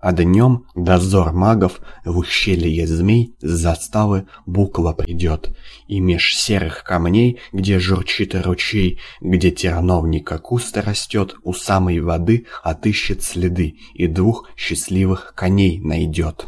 А днем дозор магов в ущелье змей с заставы буква придет, И меж серых камней, где журчит ручей, где терновника куст растет, у самой воды отыщет следы и двух счастливых коней найдет.